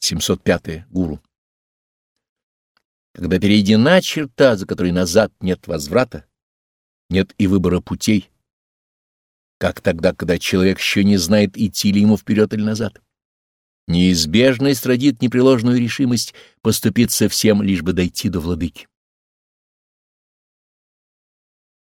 705. Гуру. Когда перейдена черта, за которой назад нет возврата, нет и выбора путей, как тогда, когда человек еще не знает, идти ли ему вперед или назад. Неизбежность родит непреложную решимость поступиться всем, лишь бы дойти до владыки.